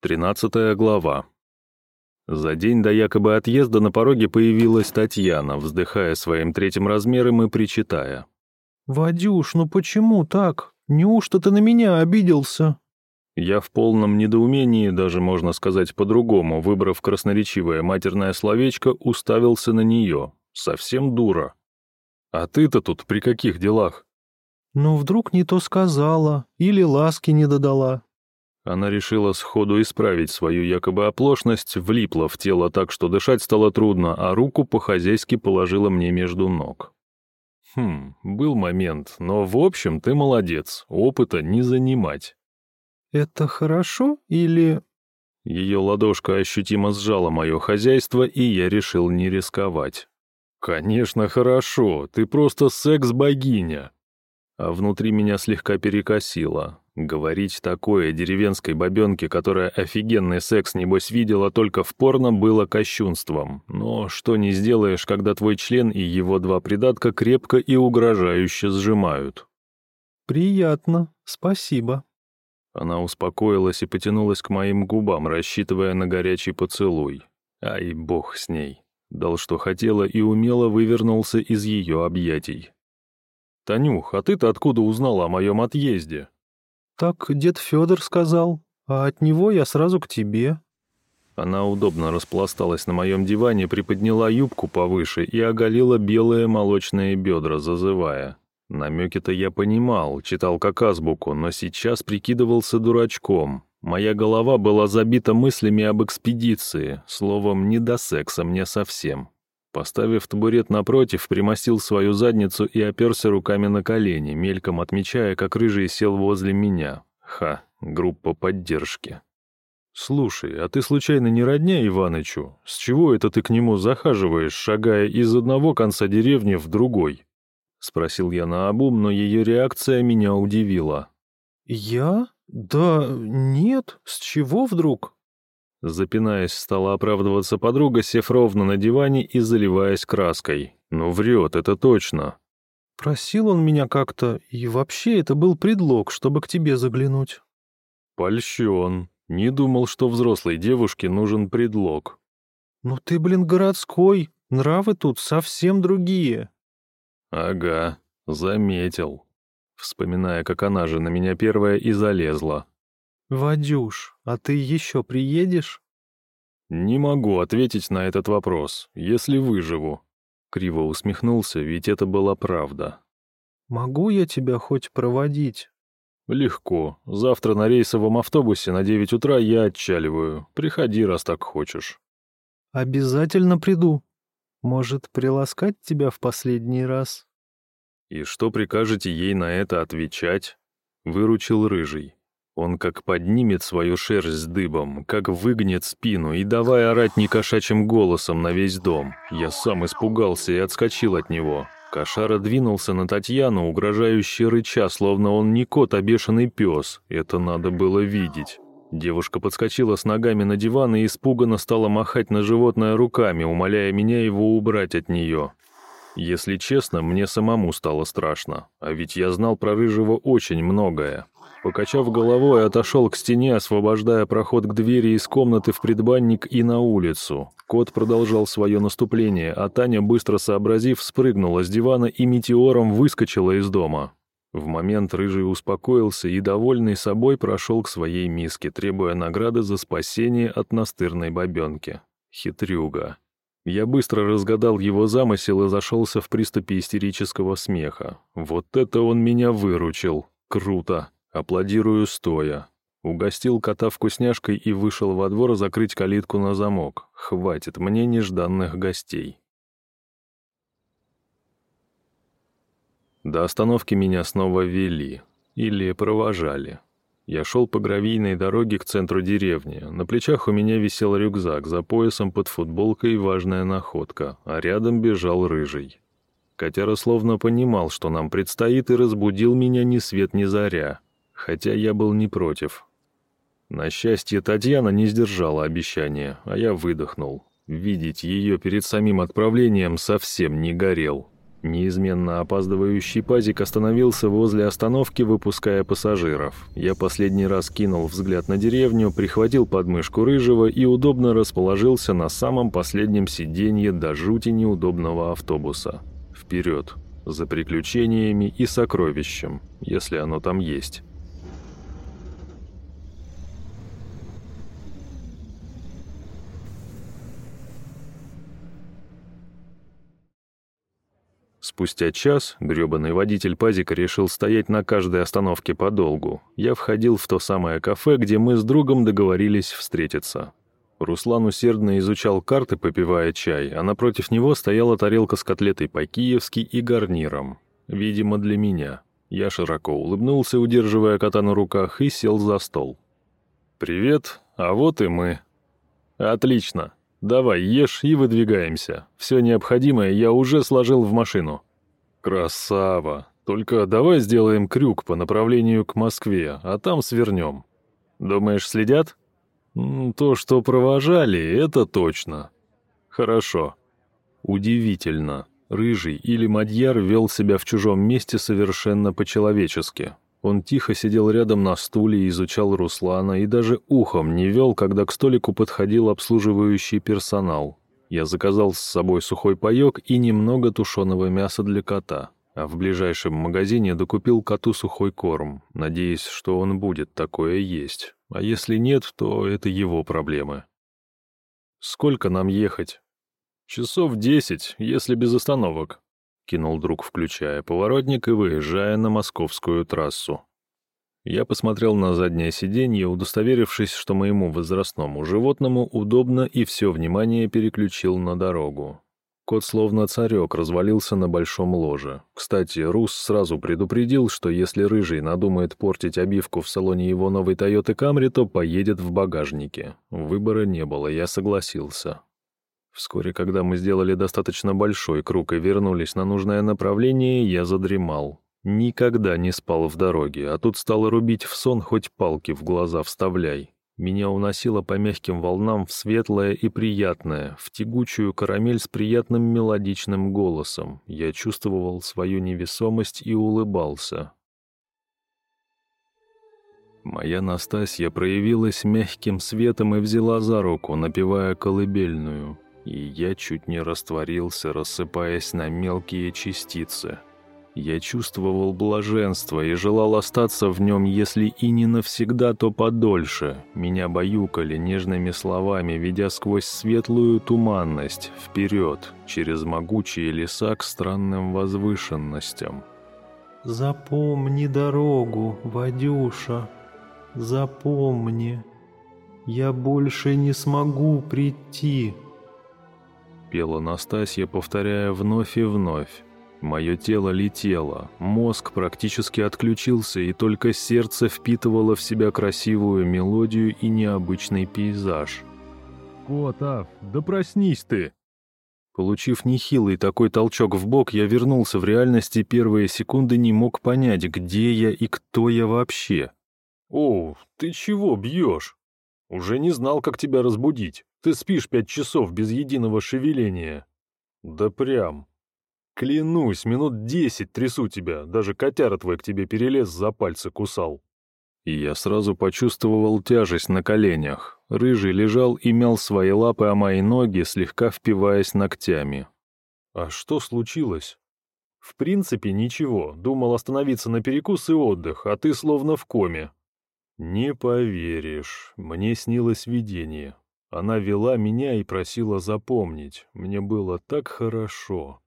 Тринадцатая глава. За день до якобы отъезда на пороге появилась Татьяна, вздыхая своим третьим размером и причитая. «Вадюш, ну почему так? Неужто ты на меня обиделся?» Я в полном недоумении, даже можно сказать по-другому, выбрав красноречивое матерное словечко, уставился на нее. Совсем дура. «А ты-то тут при каких делах?» «Ну, вдруг не то сказала, или ласки не додала. Она решила сходу исправить свою якобы оплошность, влипла в тело так, что дышать стало трудно, а руку по-хозяйски положила мне между ног. Хм, был момент, но в общем ты молодец, опыта не занимать. Это хорошо или... Ее ладошка ощутимо сжала мое хозяйство, и я решил не рисковать. «Конечно, хорошо, ты просто секс-богиня!» А внутри меня слегка перекосило. Говорить такое деревенской бабенке, которая офигенный секс, небось, видела только в порно, было кощунством. Но что не сделаешь, когда твой член и его два придатка крепко и угрожающе сжимают. «Приятно, спасибо». Она успокоилась и потянулась к моим губам, рассчитывая на горячий поцелуй. Ай, бог с ней. Дал, что хотела, и умело вывернулся из ее объятий. «Танюх, а ты-то откуда узнала о моем отъезде?» «Так дед Федор сказал, а от него я сразу к тебе». Она удобно распласталась на моем диване, приподняла юбку повыше и оголила белые молочные бедра, зазывая. Намеки-то я понимал, читал как азбуку, но сейчас прикидывался дурачком. Моя голова была забита мыслями об экспедиции, словом, не до секса мне совсем. Поставив табурет напротив, примостил свою задницу и оперся руками на колени, мельком отмечая, как рыжий сел возле меня. Ха, группа поддержки. «Слушай, а ты случайно не родня Иванычу? С чего это ты к нему захаживаешь, шагая из одного конца деревни в другой?» Спросил я наобум, но ее реакция меня удивила. «Я? Да нет, с чего вдруг?» Запинаясь, стала оправдываться подруга, сев ровно на диване и заливаясь краской. «Ну врет, это точно». «Просил он меня как-то, и вообще это был предлог, чтобы к тебе заглянуть». «Польщен. Не думал, что взрослой девушке нужен предлог». «Ну ты, блин, городской. Нравы тут совсем другие». «Ага, заметил». Вспоминая, как она же на меня первая и залезла. «Вадюш, а ты еще приедешь?» «Не могу ответить на этот вопрос, если выживу». Криво усмехнулся, ведь это была правда. «Могу я тебя хоть проводить?» «Легко. Завтра на рейсовом автобусе на девять утра я отчаливаю. Приходи, раз так хочешь». «Обязательно приду. Может, приласкать тебя в последний раз?» «И что прикажете ей на это отвечать?» — выручил Рыжий. Он как поднимет свою шерсть дыбом, как выгнет спину и давай орать некошачьим голосом на весь дом. Я сам испугался и отскочил от него. Кошара двинулся на Татьяну, угрожающе рыча, словно он не кот, а бешеный пес. Это надо было видеть. Девушка подскочила с ногами на диван и испуганно стала махать на животное руками, умоляя меня его убрать от нее. Если честно, мне самому стало страшно, а ведь я знал про Рыжего очень многое. Покачав головой, отошел к стене, освобождая проход к двери из комнаты в предбанник и на улицу. Кот продолжал свое наступление, а Таня, быстро сообразив, спрыгнула с дивана и метеором выскочила из дома. В момент Рыжий успокоился и, довольный собой, прошел к своей миске, требуя награды за спасение от настырной бабенки. Хитрюга. Я быстро разгадал его замысел и зашелся в приступе истерического смеха. Вот это он меня выручил. Круто. Аплодирую стоя. Угостил кота вкусняшкой и вышел во двор закрыть калитку на замок. Хватит мне нежданных гостей. До остановки меня снова вели. Или провожали. Я шел по гравийной дороге к центру деревни. На плечах у меня висел рюкзак, за поясом под футболкой важная находка, а рядом бежал рыжий. Котяра словно понимал, что нам предстоит, и разбудил меня ни свет ни заря хотя я был не против. На счастье, Татьяна не сдержала обещания, а я выдохнул. Видеть ее перед самим отправлением совсем не горел. Неизменно опаздывающий пазик остановился возле остановки, выпуская пассажиров. Я последний раз кинул взгляд на деревню, прихватил подмышку рыжего и удобно расположился на самом последнем сиденье до жути неудобного автобуса. Вперед, за приключениями и сокровищем, если оно там есть. Спустя час грёбаный водитель пазика решил стоять на каждой остановке подолгу. Я входил в то самое кафе, где мы с другом договорились встретиться. Руслан усердно изучал карты, попивая чай, а напротив него стояла тарелка с котлетой по-киевски и гарниром. Видимо, для меня. Я широко улыбнулся, удерживая кота на руках, и сел за стол. «Привет, а вот и мы». «Отлично. Давай, ешь и выдвигаемся. Все необходимое я уже сложил в машину». «Красава! Только давай сделаем крюк по направлению к Москве, а там свернем. Думаешь, следят?» «То, что провожали, это точно». «Хорошо». Удивительно. Рыжий или Мадьяр вел себя в чужом месте совершенно по-человечески. Он тихо сидел рядом на стуле и изучал Руслана, и даже ухом не вел, когда к столику подходил обслуживающий персонал. Я заказал с собой сухой паёк и немного тушеного мяса для кота, а в ближайшем магазине докупил коту сухой корм, надеясь, что он будет такое есть. А если нет, то это его проблемы. «Сколько нам ехать?» «Часов десять, если без остановок», кинул друг, включая поворотник и выезжая на московскую трассу. Я посмотрел на заднее сиденье, удостоверившись, что моему возрастному животному удобно и все внимание переключил на дорогу. Кот словно царек развалился на большом ложе. Кстати, Рус сразу предупредил, что если Рыжий надумает портить обивку в салоне его новой Тойоты Камри, то поедет в багажнике. Выбора не было, я согласился. Вскоре, когда мы сделали достаточно большой круг и вернулись на нужное направление, я задремал. Никогда не спал в дороге, а тут стало рубить в сон, хоть палки в глаза вставляй. Меня уносило по мягким волнам в светлое и приятное, в тягучую карамель с приятным мелодичным голосом. Я чувствовал свою невесомость и улыбался. Моя Настасья проявилась мягким светом и взяла за руку, напевая колыбельную и я чуть не растворился, рассыпаясь на мелкие частицы. Я чувствовал блаженство и желал остаться в нем, если и не навсегда, то подольше. Меня баюкали нежными словами, ведя сквозь светлую туманность, вперед, через могучие леса к странным возвышенностям. «Запомни дорогу, Вадюша, запомни, я больше не смогу прийти» пела Настасья, повторяя вновь и вновь. Мое тело летело, мозг практически отключился, и только сердце впитывало в себя красивую мелодию и необычный пейзаж. «Котов, да проснись ты!» Получив нехилый такой толчок в бок, я вернулся в реальность и первые секунды не мог понять, где я и кто я вообще. «О, ты чего бьешь? Уже не знал, как тебя разбудить». Ты спишь пять часов без единого шевеления. Да прям. Клянусь, минут десять трясу тебя, даже котяра твой к тебе перелез, за пальцы кусал. И я сразу почувствовал тяжесть на коленях. Рыжий лежал и мял свои лапы о мои ноги, слегка впиваясь ногтями. А что случилось? В принципе, ничего. Думал остановиться на перекус и отдых, а ты словно в коме. Не поверишь, мне снилось видение. Она вела меня и просила запомнить. Мне было так хорошо.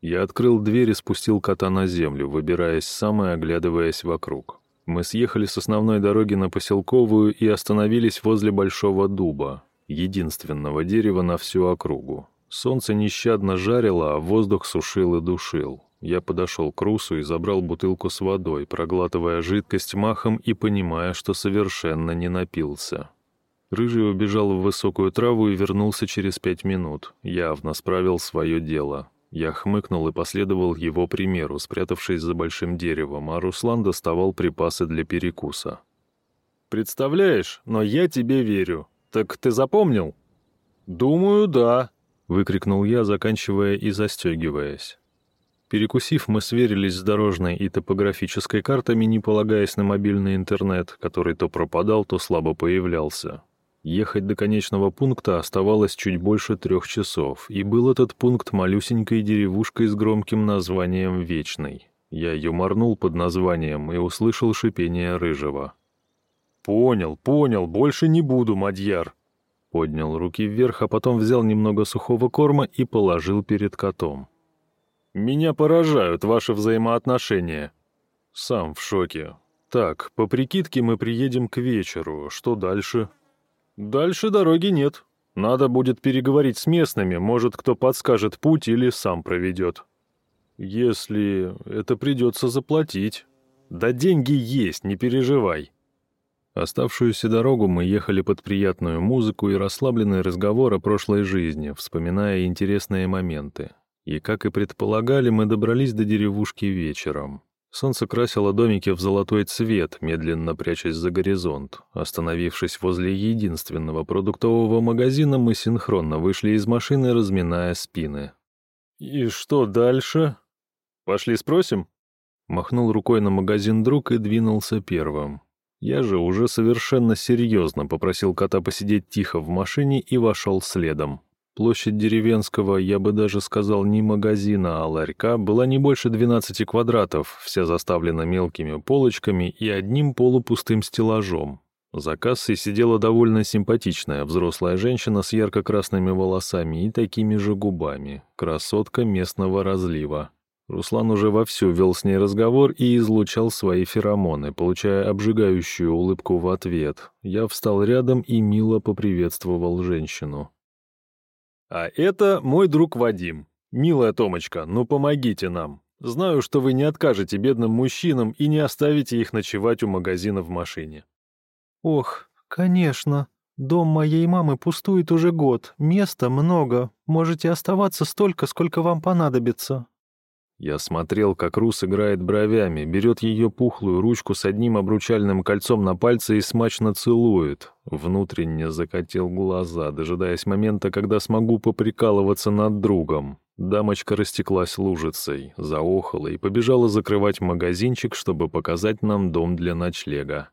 Я открыл дверь и спустил кота на землю, выбираясь сам и оглядываясь вокруг. Мы съехали с основной дороги на поселковую и остановились возле большого дуба, единственного дерева на всю округу. Солнце нещадно жарило, а воздух сушил и душил. Я подошел к Русу и забрал бутылку с водой, проглатывая жидкость махом и понимая, что совершенно не напился. Рыжий убежал в высокую траву и вернулся через пять минут. Явно справил свое дело. Я хмыкнул и последовал его примеру, спрятавшись за большим деревом, а Руслан доставал припасы для перекуса. «Представляешь, но я тебе верю. Так ты запомнил?» «Думаю, да», — выкрикнул я, заканчивая и застегиваясь. Перекусив, мы сверились с дорожной и топографической картами, не полагаясь на мобильный интернет, который то пропадал, то слабо появлялся. Ехать до конечного пункта оставалось чуть больше трех часов, и был этот пункт малюсенькой деревушкой с громким названием «Вечный». Я юморнул под названием и услышал шипение рыжего. «Понял, понял, больше не буду, Мадьяр!» Поднял руки вверх, а потом взял немного сухого корма и положил перед котом. Меня поражают ваши взаимоотношения. Сам в шоке. Так, по прикидке мы приедем к вечеру. Что дальше? Дальше дороги нет. Надо будет переговорить с местными, может, кто подскажет путь или сам проведет. Если это придется заплатить. Да деньги есть, не переживай. Оставшуюся дорогу мы ехали под приятную музыку и расслабленный разговор о прошлой жизни, вспоминая интересные моменты. И, как и предполагали, мы добрались до деревушки вечером. Солнце красило домики в золотой цвет, медленно прячась за горизонт. Остановившись возле единственного продуктового магазина, мы синхронно вышли из машины, разминая спины. «И что дальше? Пошли спросим?» Махнул рукой на магазин друг и двинулся первым. Я же уже совершенно серьезно попросил кота посидеть тихо в машине и вошел следом. Площадь деревенского, я бы даже сказал, не магазина, а ларька, была не больше 12 квадратов, вся заставлена мелкими полочками и одним полупустым стеллажом. За кассой сидела довольно симпатичная взрослая женщина с ярко-красными волосами и такими же губами, красотка местного разлива. Руслан уже вовсю вел с ней разговор и излучал свои феромоны, получая обжигающую улыбку в ответ. Я встал рядом и мило поприветствовал женщину. А это мой друг Вадим. Милая Томочка, ну помогите нам. Знаю, что вы не откажете бедным мужчинам и не оставите их ночевать у магазина в машине. Ох, конечно. Дом моей мамы пустует уже год. Места много. Можете оставаться столько, сколько вам понадобится. Я смотрел, как Рус играет бровями, берет ее пухлую ручку с одним обручальным кольцом на пальце и смачно целует. Внутренне закатил глаза, дожидаясь момента, когда смогу поприкалываться над другом. Дамочка растеклась лужицей, заохала и побежала закрывать магазинчик, чтобы показать нам дом для ночлега.